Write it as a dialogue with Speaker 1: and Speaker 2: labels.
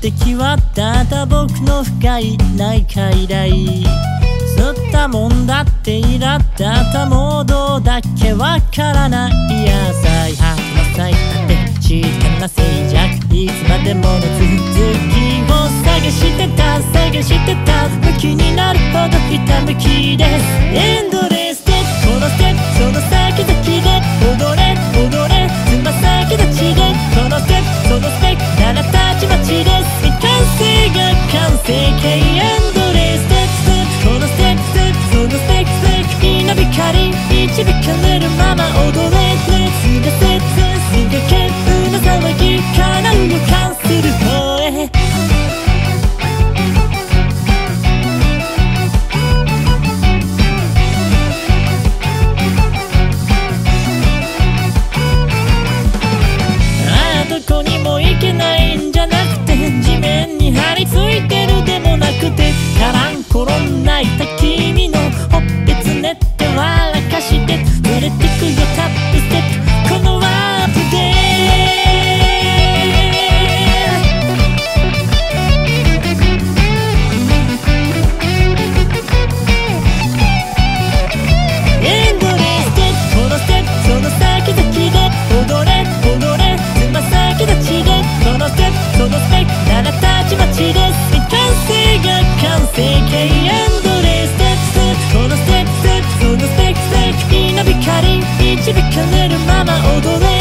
Speaker 1: 敵はただ僕の深い内科以来吸ったもんだっていらったたもどうだけわからない野菜吐きなさいって静かな静寂いつまでもの続きを探してた探してた気になるほどひたむきです導き響かれるまま踊れる踊れ